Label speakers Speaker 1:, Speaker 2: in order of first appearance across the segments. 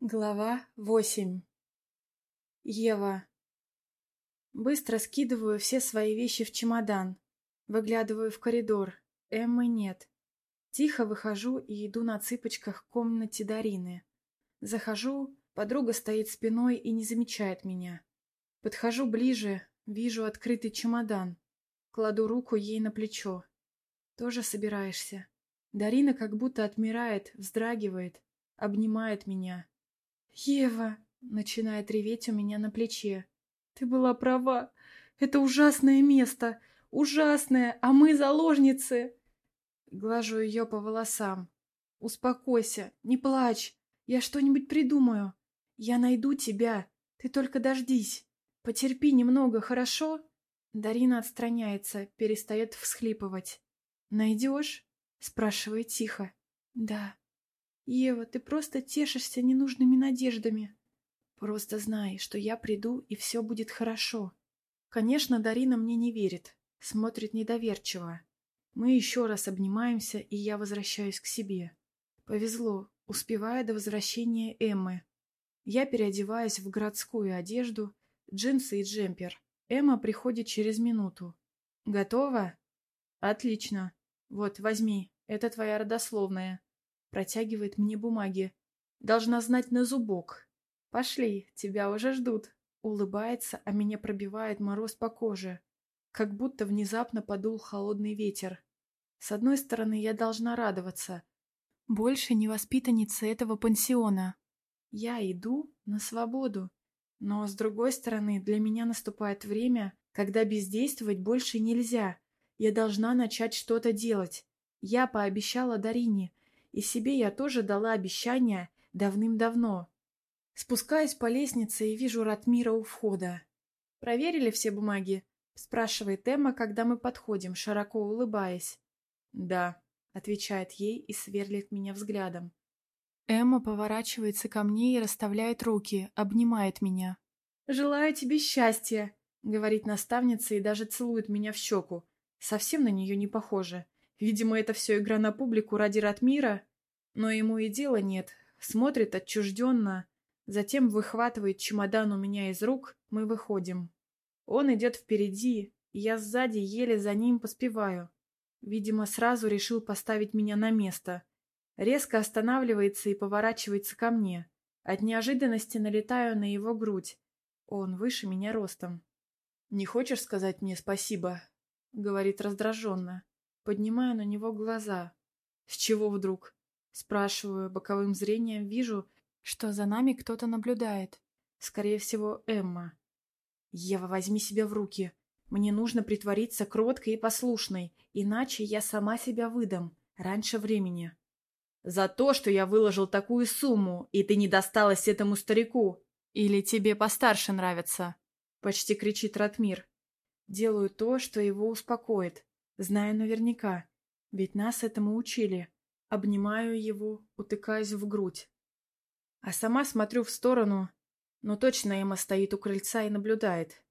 Speaker 1: Глава восемь. Ева. Быстро скидываю все свои вещи в чемодан. Выглядываю в коридор. Эммы нет. Тихо выхожу и иду на цыпочках к комнате Дарины. Захожу, подруга стоит спиной и не замечает меня. Подхожу ближе, вижу открытый чемодан. Кладу руку ей на плечо. Тоже собираешься? Дарина как будто отмирает, вздрагивает, обнимает меня. «Ева!» — начинает реветь у меня на плече. «Ты была права. Это ужасное место. Ужасное, а мы заложницы!» Глажу ее по волосам. «Успокойся, не плачь. Я что-нибудь придумаю. Я найду тебя. Ты только дождись. Потерпи немного, хорошо?» Дарина отстраняется, перестает всхлипывать. «Найдешь?» — спрашивает тихо. «Да». «Ева, ты просто тешишься ненужными надеждами. Просто знай, что я приду, и все будет хорошо». Конечно, Дарина мне не верит, смотрит недоверчиво. Мы еще раз обнимаемся, и я возвращаюсь к себе. Повезло, успевая до возвращения Эммы. Я переодеваюсь в городскую одежду, джинсы и джемпер. Эмма приходит через минуту. «Готова?» «Отлично. Вот, возьми, это твоя родословная». Протягивает мне бумаги. Должна знать на зубок. Пошли, тебя уже ждут. Улыбается, а меня пробивает мороз по коже. Как будто внезапно подул холодный ветер. С одной стороны, я должна радоваться. Больше не воспитанница этого пансиона. Я иду на свободу. Но, с другой стороны, для меня наступает время, когда бездействовать больше нельзя. Я должна начать что-то делать. Я пообещала Дарине, и себе я тоже дала обещание давным-давно. Спускаюсь по лестнице и вижу Ратмира у входа. «Проверили все бумаги?» — спрашивает Эмма, когда мы подходим, широко улыбаясь. «Да», — отвечает ей и сверлит меня взглядом. Эмма поворачивается ко мне и расставляет руки, обнимает меня. «Желаю тебе счастья», — говорит наставница и даже целует меня в щеку. Совсем на нее не похоже. Видимо, это все игра на публику ради Ратмира. Но ему и дела нет. Смотрит отчужденно. Затем выхватывает чемодан у меня из рук. Мы выходим. Он идет впереди. Я сзади еле за ним поспеваю. Видимо, сразу решил поставить меня на место. Резко останавливается и поворачивается ко мне. От неожиданности налетаю на его грудь. Он выше меня ростом. «Не хочешь сказать мне спасибо?» — говорит раздраженно. Поднимаю на него глаза. С чего вдруг? Спрашиваю, боковым зрением вижу, что за нами кто-то наблюдает. Скорее всего, Эмма. Ева, возьми себя в руки. Мне нужно притвориться кроткой и послушной, иначе я сама себя выдам. Раньше времени. За то, что я выложил такую сумму, и ты не досталась этому старику. Или тебе постарше нравится? Почти кричит Ратмир. Делаю то, что его успокоит. Знаю наверняка, ведь нас этому учили. Обнимаю его, утыкаясь в грудь. А сама смотрю в сторону, но точно Эмма стоит у крыльца и наблюдает.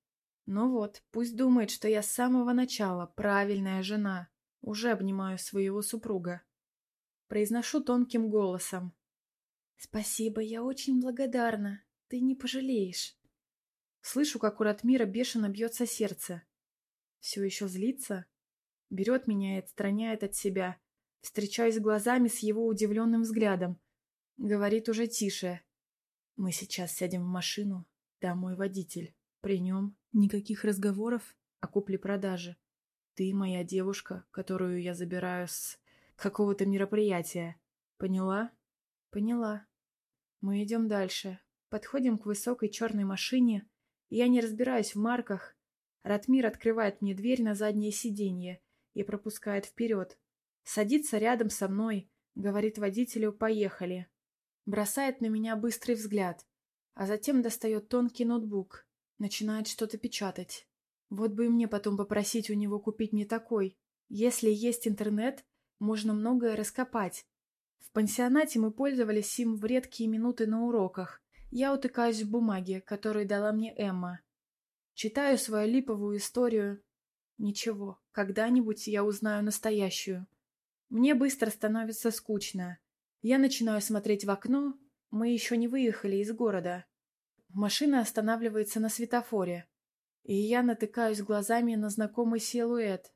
Speaker 1: Ну вот, пусть думает, что я с самого начала правильная жена. Уже обнимаю своего супруга. Произношу тонким голосом. «Спасибо, я очень благодарна. Ты не пожалеешь». Слышу, как у Ратмира бешено бьется сердце. Все еще злится? Берет меня и отстраняет от себя. Встречаюсь глазами с его удивленным взглядом. Говорит уже тише. Мы сейчас сядем в машину. Да, мой водитель. При нем никаких разговоров о купле-продаже. Ты моя девушка, которую я забираю с какого-то мероприятия. Поняла? Поняла. Мы идем дальше. Подходим к высокой черной машине. Я не разбираюсь в марках. Ратмир открывает мне дверь на заднее сиденье и пропускает вперед. Садится рядом со мной, говорит водителю «поехали». Бросает на меня быстрый взгляд, а затем достает тонкий ноутбук, начинает что-то печатать. Вот бы и мне потом попросить у него купить мне такой. Если есть интернет, можно многое раскопать. В пансионате мы пользовались им в редкие минуты на уроках. Я утыкаюсь в бумаге, которую дала мне Эмма. Читаю свою липовую историю, Ничего, когда-нибудь я узнаю настоящую. Мне быстро становится скучно. Я начинаю смотреть в окно, Мы еще не выехали из города. Машина останавливается на светофоре, и я натыкаюсь глазами на знакомый силуэт.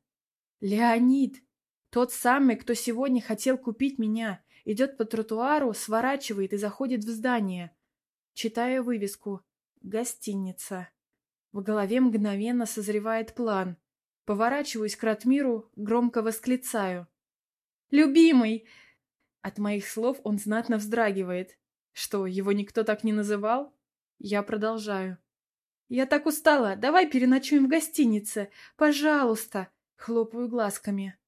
Speaker 1: Леонид! Тот самый, кто сегодня хотел купить меня, идет по тротуару, сворачивает и заходит в здание. Читаю вывеску «Гостиница». В голове мгновенно созревает план. Поворачиваюсь к Ратмиру, громко восклицаю. «Любимый!» От моих слов он знатно вздрагивает. Что, его никто так не называл? Я продолжаю. «Я так устала, давай переночуем в гостинице, пожалуйста!» Хлопаю глазками.